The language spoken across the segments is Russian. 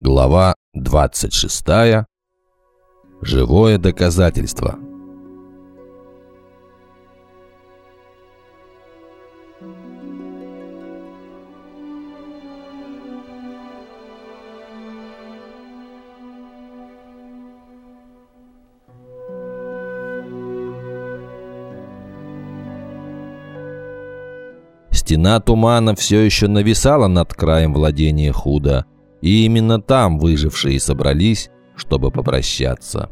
Глава 26. Живое доказательство. Стена тумана все еще нависала над краем владения Худа – и именно там выжившие собрались, чтобы попрощаться.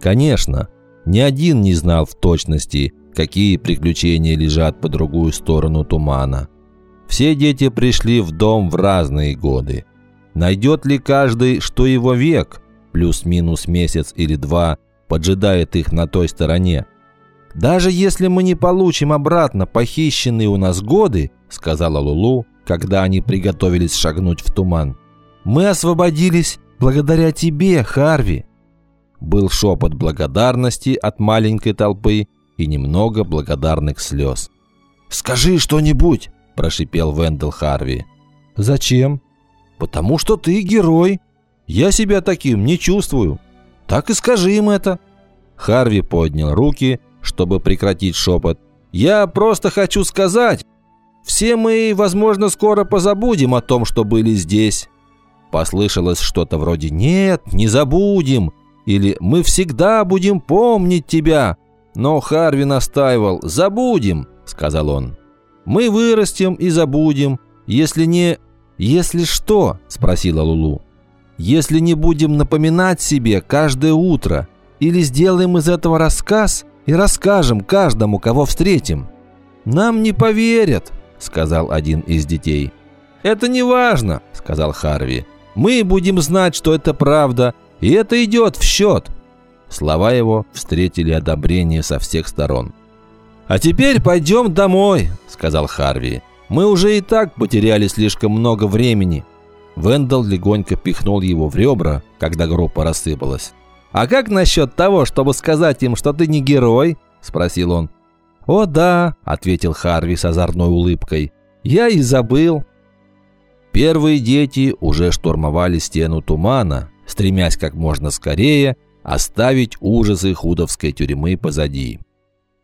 Конечно, ни один не знал в точности, какие приключения лежат по другую сторону тумана. Все дети пришли в дом в разные годы. Найдет ли каждый, что его век, плюс-минус месяц или два, поджидает их на той стороне? «Даже если мы не получим обратно похищенные у нас годы», сказала Лулу, когда они приготовились шагнуть в туман, мы освободились благодаря тебе, Харви!» Был шепот благодарности от маленькой толпы и немного благодарных слез. «Скажи что-нибудь!» – прошипел Вендел Харви. «Зачем?» «Потому что ты герой. Я себя таким не чувствую. Так и скажи им это». Харви поднял руки, чтобы прекратить шепот. «Я просто хочу сказать, все мы, возможно, скоро позабудем о том, что были здесь. Послышалось что-то вроде «Нет, не забудем!» или «Мы всегда будем помнить тебя!» Но Харви настаивал «Забудем!» – сказал он. «Мы вырастем и забудем, если не...» «Если что?» – спросила Лулу. «Если не будем напоминать себе каждое утро или сделаем из этого рассказ и расскажем каждому, кого встретим?» «Нам не поверят», – сказал один из детей. «Это не важно», – сказал Харви. Мы будем знать, что это правда, и это идет в счет». Слова его встретили одобрение со всех сторон. «А теперь пойдем домой», — сказал Харви. «Мы уже и так потеряли слишком много времени». Вендел легонько пихнул его в ребра, когда группа рассыпалась. «А как насчет того, чтобы сказать им, что ты не герой?» – спросил он. «О да», – ответил Харви с озорной улыбкой. «Я и забыл». Первые дети уже штурмовали стену тумана, стремясь как можно скорее оставить ужасы худовской тюрьмы позади.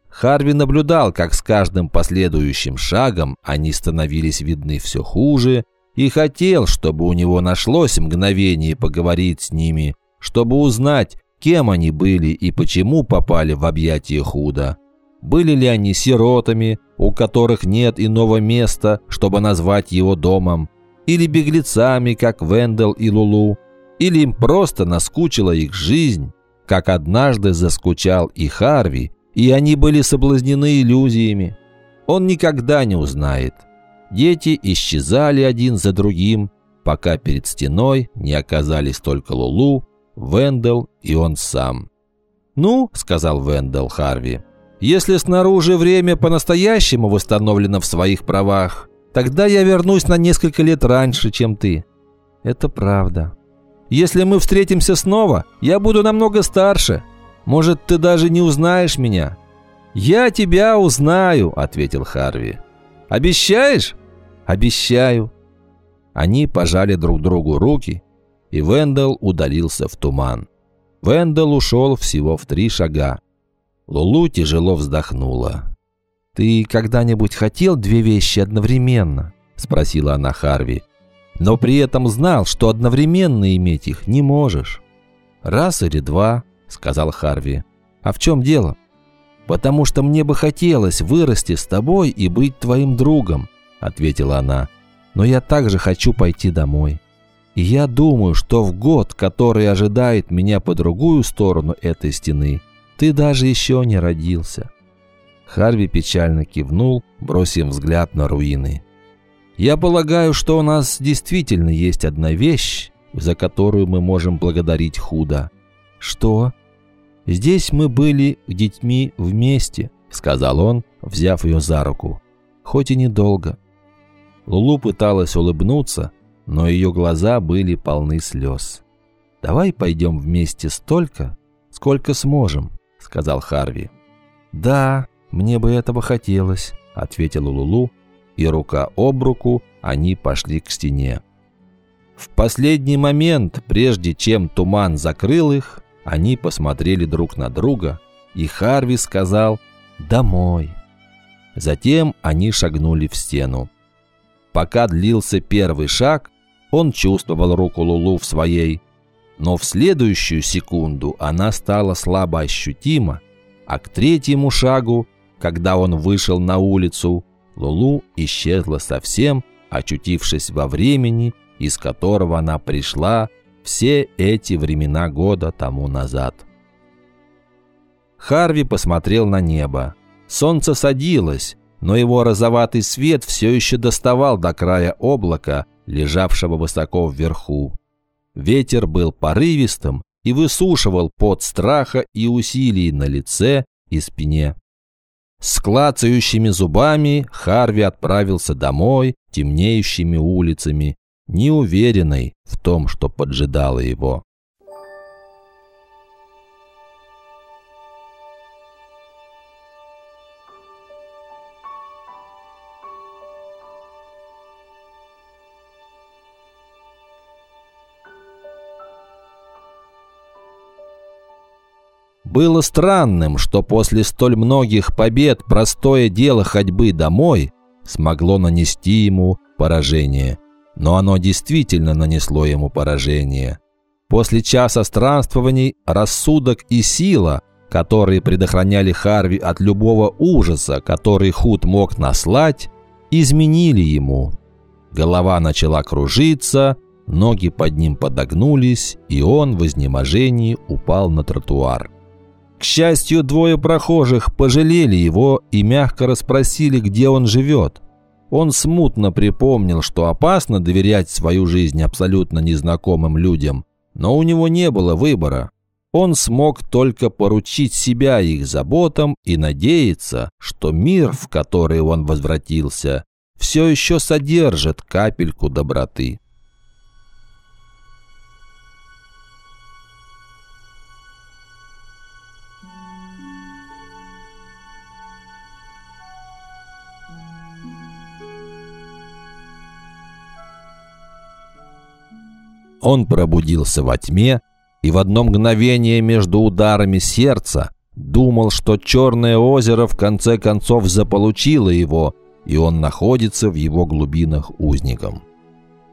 Харви наблюдал, как с каждым последующим шагом они становились видны все хуже, и хотел, чтобы у него нашлось мгновение поговорить с ними, чтобы узнать, кем они были и почему попали в объятия худа. Были ли они сиротами, у которых нет иного места, чтобы назвать его домом, или беглецами, как Вендел и Лулу, или им просто наскучила их жизнь, как однажды заскучал и Харви, и они были соблазнены иллюзиями. Он никогда не узнает. Дети исчезали один за другим, пока перед стеной не оказались только Лулу, Вендел и он сам. «Ну», — сказал Вендел Харви, — «если снаружи время по-настоящему восстановлено в своих правах, Тогда я вернусь на несколько лет раньше, чем ты. Это правда. Если мы встретимся снова, я буду намного старше. Может, ты даже не узнаешь меня. Я тебя узнаю, ответил Харви. Обещаешь? Обещаю. Они пожали друг другу руки, и Вендел удалился в туман. Вендел ушел всего в три шага. Лулу тяжело вздохнула. «Ты когда-нибудь хотел две вещи одновременно?» – спросила она Харви. «Но при этом знал, что одновременно иметь их не можешь». «Раз или два», – сказал Харви. «А в чем дело?» «Потому что мне бы хотелось вырасти с тобой и быть твоим другом», – ответила она. «Но я также хочу пойти домой. И я думаю, что в год, который ожидает меня по другую сторону этой стены, ты даже еще не родился». Харви печально кивнул, бросив взгляд на руины. «Я полагаю, что у нас действительно есть одна вещь, за которую мы можем благодарить худо». «Что?» «Здесь мы были детьми вместе», — сказал он, взяв ее за руку. «Хоть и недолго». Лулу пыталась улыбнуться, но ее глаза были полны слез. «Давай пойдем вместе столько, сколько сможем», — сказал Харви. «Да, «Мне бы этого хотелось», — ответила Лулу, и рука об руку они пошли к стене. В последний момент, прежде чем туман закрыл их, они посмотрели друг на друга, и Харви сказал «Домой». Затем они шагнули в стену. Пока длился первый шаг, он чувствовал руку Лулу в своей, но в следующую секунду она стала слабо ощутима, а к третьему шагу, когда он вышел на улицу, Лулу исчезла совсем, очутившись во времени, из которого она пришла все эти времена года тому назад. Харви посмотрел на небо. Солнце садилось, но его розоватый свет все еще доставал до края облака, лежавшего высоко вверху. Ветер был порывистым и высушивал пот страха и усилий на лице и спине. С клацающими зубами Харви отправился домой темнеющими улицами, неуверенный в том, что поджидало его. Было странным, что после столь многих побед простое дело ходьбы домой смогло нанести ему поражение. Но оно действительно нанесло ему поражение. После часа странствований рассудок и сила, которые предохраняли Харви от любого ужаса, который Худ мог наслать, изменили ему. Голова начала кружиться, ноги под ним подогнулись, и он в изнеможении упал на тротуар. К счастью, двое прохожих пожалели его и мягко расспросили, где он живет. Он смутно припомнил, что опасно доверять свою жизнь абсолютно незнакомым людям, но у него не было выбора. Он смог только поручить себя их заботам и надеяться, что мир, в который он возвратился, все еще содержит капельку доброты. Он пробудился во тьме и в одно мгновение между ударами сердца думал, что Черное озеро в конце концов заполучило его, и он находится в его глубинах узником.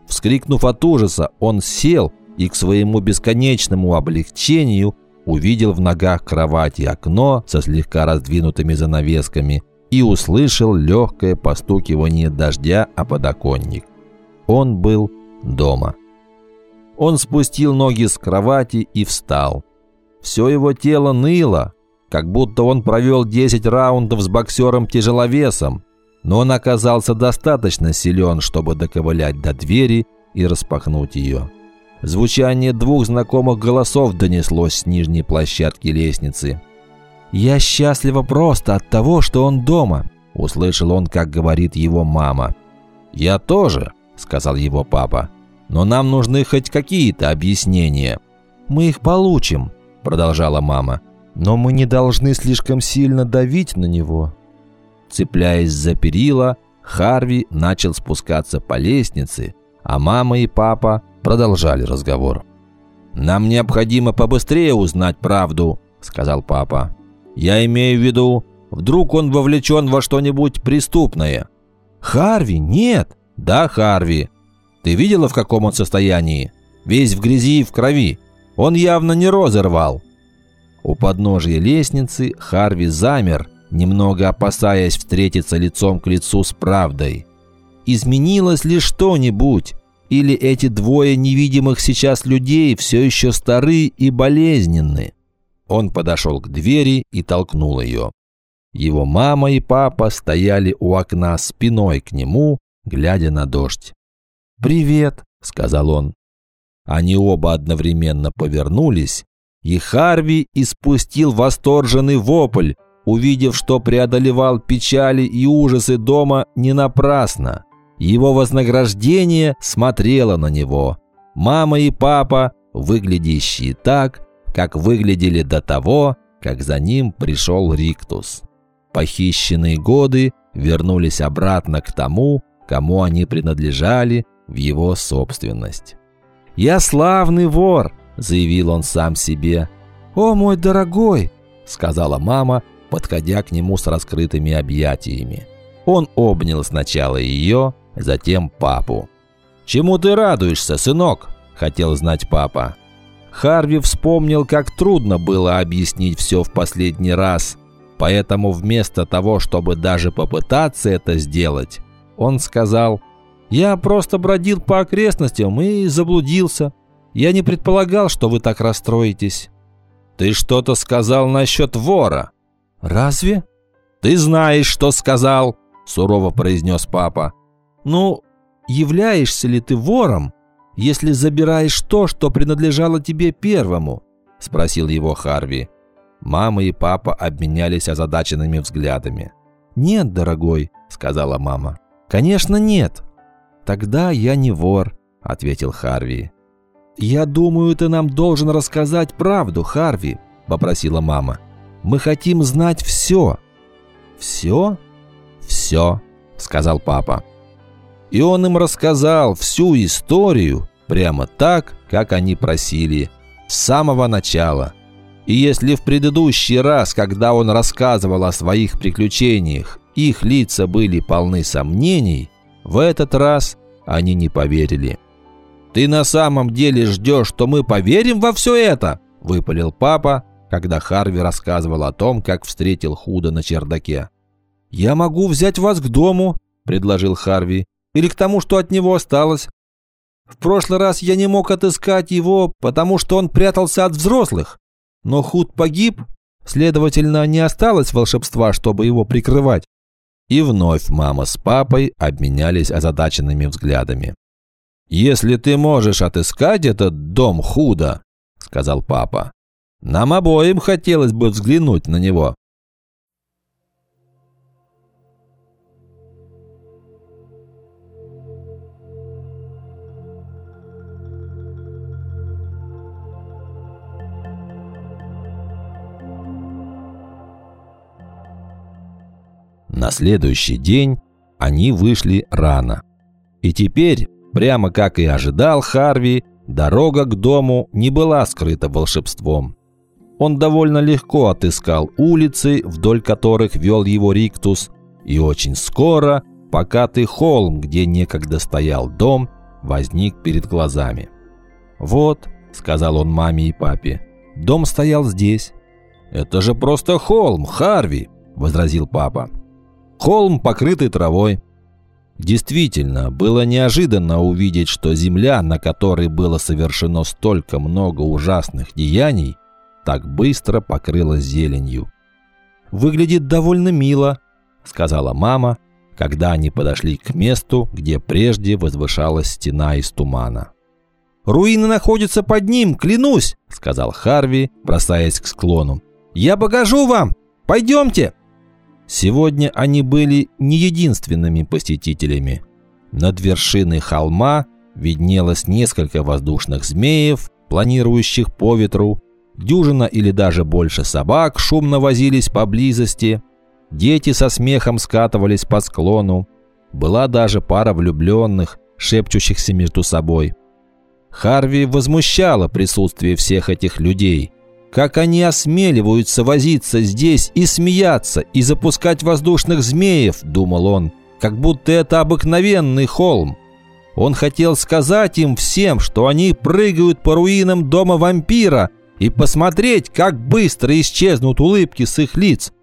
Вскрикнув от ужаса, он сел и к своему бесконечному облегчению увидел в ногах кровати окно со слегка раздвинутыми занавесками и услышал легкое постукивание дождя о подоконник. Он был дома. Он спустил ноги с кровати и встал. Все его тело ныло, как будто он провел 10 раундов с боксером-тяжеловесом, но он оказался достаточно силен, чтобы доковылять до двери и распахнуть ее. Звучание двух знакомых голосов донеслось с нижней площадки лестницы. «Я счастлива просто от того, что он дома», – услышал он, как говорит его мама. «Я тоже», – сказал его папа но нам нужны хоть какие-то объяснения». «Мы их получим», – продолжала мама. «Но мы не должны слишком сильно давить на него». Цепляясь за перила, Харви начал спускаться по лестнице, а мама и папа продолжали разговор. «Нам необходимо побыстрее узнать правду», – сказал папа. «Я имею в виду, вдруг он вовлечен во что-нибудь преступное». «Харви, нет!» «Да, Харви, ты видела, в каком он состоянии? Весь в грязи и в крови. Он явно не розы рвал». У подножия лестницы Харви замер, немного опасаясь встретиться лицом к лицу с правдой. Изменилось ли что-нибудь? Или эти двое невидимых сейчас людей все еще стары и болезненны? Он подошел к двери и толкнул ее. Его мама и папа стояли у окна спиной к нему, глядя на дождь. «Привет», — сказал он. Они оба одновременно повернулись, и Харви испустил восторженный вопль, увидев, что преодолевал печали и ужасы дома не напрасно. Его вознаграждение смотрело на него. Мама и папа, выглядящие так, как выглядели до того, как за ним пришел Риктус. Похищенные годы вернулись обратно к тому, кому они принадлежали в его собственность. «Я славный вор!» – заявил он сам себе. «О, мой дорогой!» – сказала мама, подходя к нему с раскрытыми объятиями. Он обнял сначала ее, затем папу. «Чему ты радуешься, сынок?» – хотел знать папа. Харви вспомнил, как трудно было объяснить все в последний раз. Поэтому вместо того, чтобы даже попытаться это сделать, он сказал «Я просто бродил по окрестностям и заблудился. Я не предполагал, что вы так расстроитесь». «Ты что-то сказал насчет вора?» «Разве?» «Ты знаешь, что сказал», – сурово произнес папа. «Ну, являешься ли ты вором, если забираешь то, что принадлежало тебе первому?» – спросил его Харви. Мама и папа обменялись озадаченными взглядами. «Нет, дорогой», – сказала мама. «Конечно нет». «Тогда я не вор», – ответил Харви. «Я думаю, ты нам должен рассказать правду, Харви», – попросила мама. «Мы хотим знать все». «Все?» «Все», – сказал папа. И он им рассказал всю историю прямо так, как они просили, с самого начала. И если в предыдущий раз, когда он рассказывал о своих приключениях, их лица были полны сомнений, в этот раз они не поверили. «Ты на самом деле ждешь, что мы поверим во все это?» – выпалил папа, когда Харви рассказывал о том, как встретил Худа на чердаке. «Я могу взять вас к дому», – предложил Харви, – «или к тому, что от него осталось. В прошлый раз я не мог отыскать его, потому что он прятался от взрослых. Но Худ погиб, следовательно, не осталось волшебства, чтобы его прикрывать. И вновь мама с папой обменялись озадаченными взглядами. «Если ты можешь отыскать этот дом Худа», — сказал папа, — «нам обоим хотелось бы взглянуть на него». На следующий день они вышли рано. И теперь, прямо как и ожидал Харви, дорога к дому не была скрыта волшебством. Он довольно легко отыскал улицы, вдоль которых вел его Риктус, и очень скоро покатый холм, где некогда стоял дом, возник перед глазами. «Вот», — сказал он маме и папе, — «дом стоял здесь». «Это же просто холм, Харви», — возразил папа. Холм, покрытый травой. Действительно, было неожиданно увидеть, что земля, на которой было совершено столько много ужасных деяний, так быстро покрылась зеленью. «Выглядит довольно мило», — сказала мама, когда они подошли к месту, где прежде возвышалась стена из тумана. «Руины находятся под ним, клянусь», — сказал Харви, бросаясь к склону. «Я покажу вам! Пойдемте!» Сегодня они были не единственными посетителями. Над вершиной холма виднелось несколько воздушных змеев, планирующих по ветру, дюжина или даже больше собак шумно возились поблизости, дети со смехом скатывались по склону, была даже пара влюбленных, шепчущихся между собой. Харви возмущало присутствие всех этих людей – как они осмеливаются возиться здесь и смеяться, и запускать воздушных змеев, думал он, как будто это обыкновенный холм. Он хотел сказать им всем, что они прыгают по руинам дома вампира и посмотреть, как быстро исчезнут улыбки с их лиц.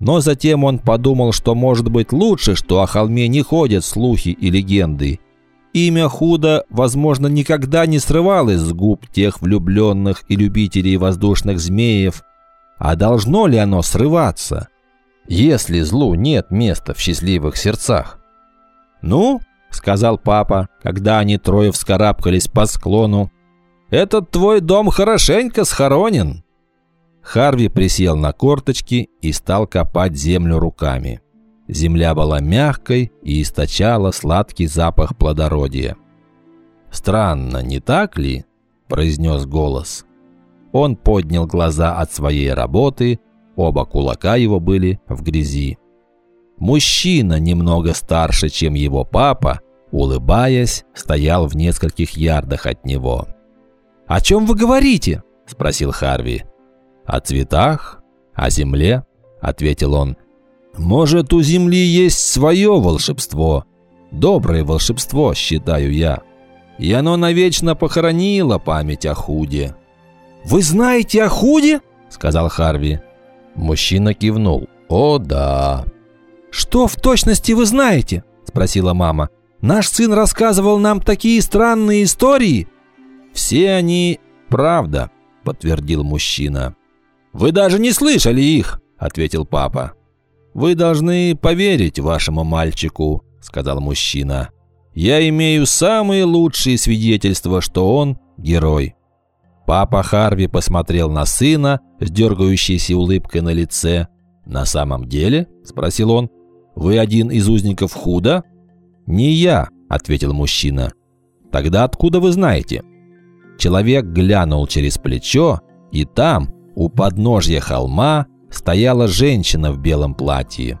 Но затем он подумал, что может быть лучше, что о холме не ходят слухи и легенды. Имя Худа, возможно, никогда не срывалось с губ тех влюбленных и любителей воздушных змеев. А должно ли оно срываться, если злу нет места в счастливых сердцах? «Ну», — сказал папа, когда они трое вскарабкались по склону, «этот твой дом хорошенько схоронен». Харви присел на корточки и стал копать землю руками. Земля была мягкой и источала сладкий запах плодородия. «Странно, не так ли?» – произнес голос. Он поднял глаза от своей работы, оба кулака его были в грязи. Мужчина, немного старше, чем его папа, улыбаясь, стоял в нескольких ярдах от него. «О чем вы говорите?» – спросил Харви. «О цветах, о земле», – ответил он. «Может, у земли есть свое волшебство. Доброе волшебство, считаю я. И оно навечно похоронило память о Худе». «Вы знаете о Худе?» – сказал Харви. Мужчина кивнул. «О, да». «Что в точности вы знаете?» – спросила мама. «Наш сын рассказывал нам такие странные истории». «Все они правда», – подтвердил мужчина. «Вы даже не слышали их», – ответил папа. «Вы должны поверить вашему мальчику», – сказал мужчина. «Я имею самые лучшие свидетельства, что он герой». Папа Харви посмотрел на сына с дергающейся улыбкой на лице. «На самом деле?» – спросил он. «Вы один из узников Худа?» «Не я», – ответил мужчина. «Тогда откуда вы знаете?» Человек глянул через плечо, и там, у подножья холма, стояла женщина в белом платье.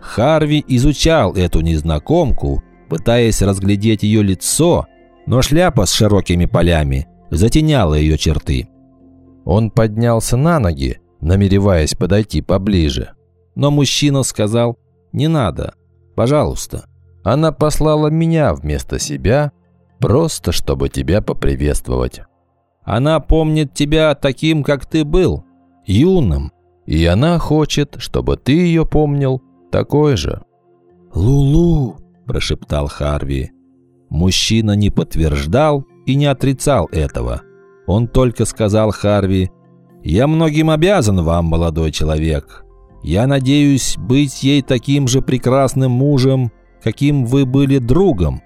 Харви изучал эту незнакомку, пытаясь разглядеть ее лицо, но шляпа с широкими полями затеняла ее черты. Он поднялся на ноги, намереваясь подойти поближе. Но мужчина сказал «Не надо, пожалуйста». Она послала меня вместо себя, Просто, чтобы тебя поприветствовать. Она помнит тебя таким, как ты был, юным. И она хочет, чтобы ты ее помнил такой же. «Лулу!» – прошептал Харви. Мужчина не подтверждал и не отрицал этого. Он только сказал Харви, «Я многим обязан вам, молодой человек. Я надеюсь быть ей таким же прекрасным мужем, каким вы были другом».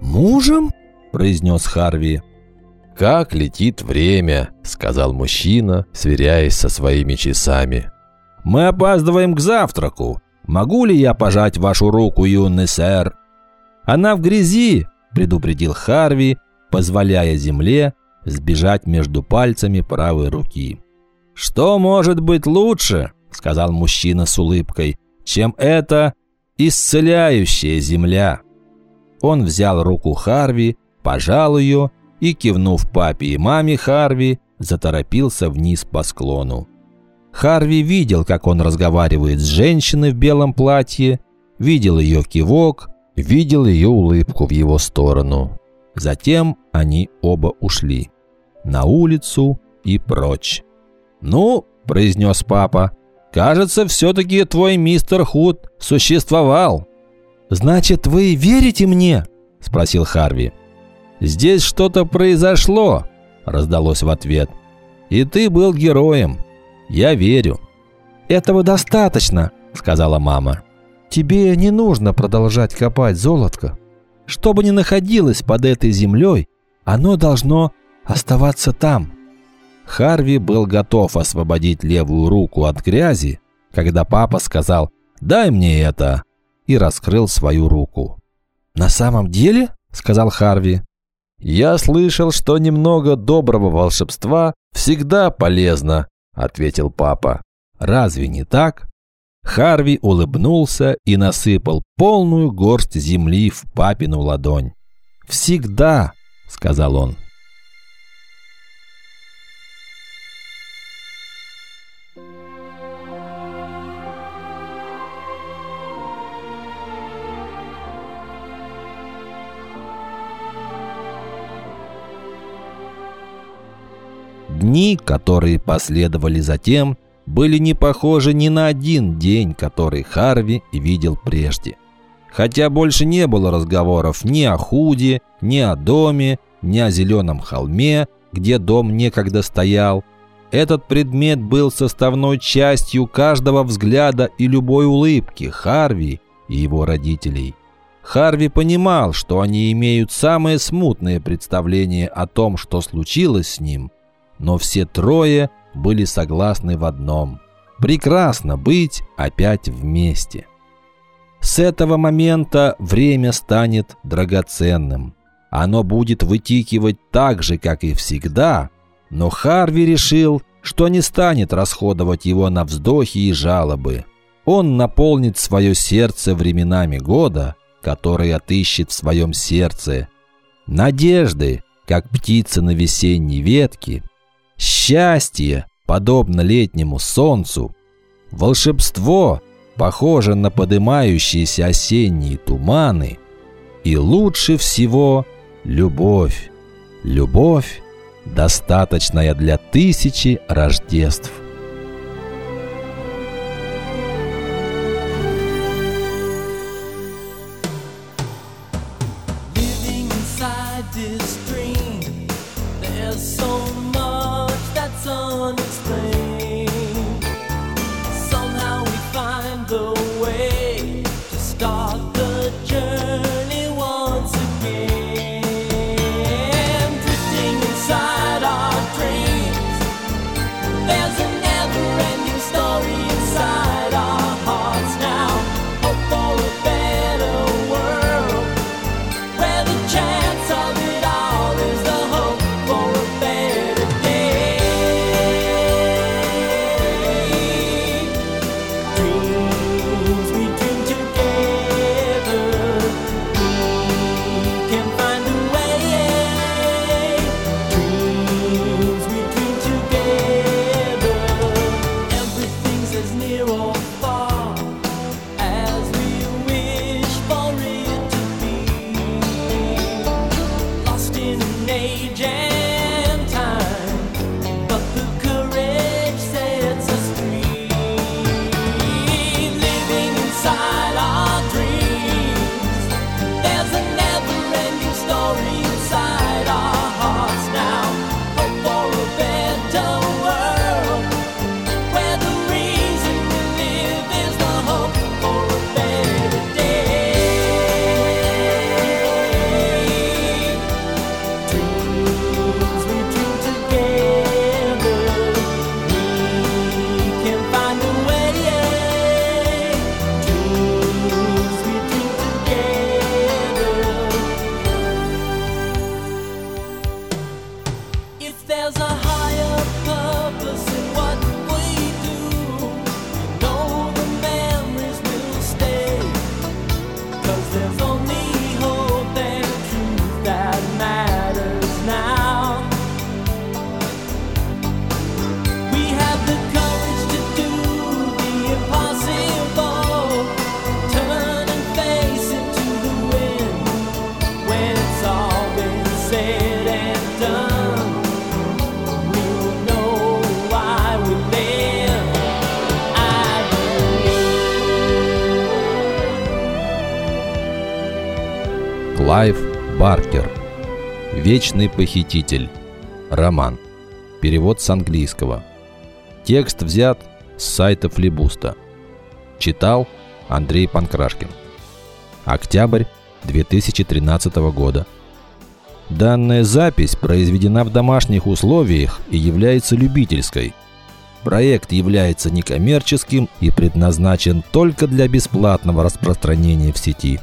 «Мужем?» произнес Харви. «Как летит время», — сказал мужчина, сверяясь со своими часами. «Мы опаздываем к завтраку. Могу ли я пожать вашу руку, юный сэр?» «Она в грязи», — предупредил Харви, позволяя земле сбежать между пальцами правой руки. «Что может быть лучше?» — сказал мужчина с улыбкой, «чем эта исцеляющая земля». Он взял руку Харви пожал ее и, кивнув папе и маме Харви, заторопился вниз по склону. Харви видел, как он разговаривает с женщиной в белом платье, видел ее кивок, видел ее улыбку в его сторону. Затем они оба ушли. На улицу и прочь. «Ну», – произнес папа, – «кажется, все-таки твой мистер Худ существовал». «Значит, вы верите мне?» – спросил Харви. «Здесь что-то произошло», – раздалось в ответ. «И ты был героем. Я верю». «Этого достаточно», – сказала мама. «Тебе не нужно продолжать копать золотко. Что бы ни находилось под этой землей, оно должно оставаться там». Харви был готов освободить левую руку от грязи, когда папа сказал «Дай мне это» и раскрыл свою руку. «На самом деле?» – сказал Харви. «Я слышал, что немного доброго волшебства всегда полезно», – ответил папа. «Разве не так?» Харви улыбнулся и насыпал полную горсть земли в папину ладонь. «Всегда», – сказал он. Дни, которые последовали затем, были не похожи ни на один день, который Харви видел прежде. Хотя больше не было разговоров ни о Худе, ни о доме, ни о зеленом холме, где дом некогда стоял. Этот предмет был составной частью каждого взгляда и любой улыбки Харви и его родителей. Харви понимал, что они имеют самое смутное представление о том, что случилось с ним – но все трое были согласны в одном – прекрасно быть опять вместе. С этого момента время станет драгоценным. Оно будет вытикивать так же, как и всегда, но Харви решил, что не станет расходовать его на вздохи и жалобы. Он наполнит свое сердце временами года, которые отыщет в своем сердце. Надежды, как птица на весенней ветке, счастье, подобно летнему солнцу, волшебство, похоже на подымающиеся осенние туманы, и лучше всего любовь. Любовь, достаточная для тысячи рождеств. Клайв Баркер. Вечный похититель. Роман. Перевод с английского. Текст взят с сайта Флибуста. Читал Андрей Панкрашкин. Октябрь 2013 года. Данная запись произведена в домашних условиях и является любительской. Проект является некоммерческим и предназначен только для бесплатного распространения в сети.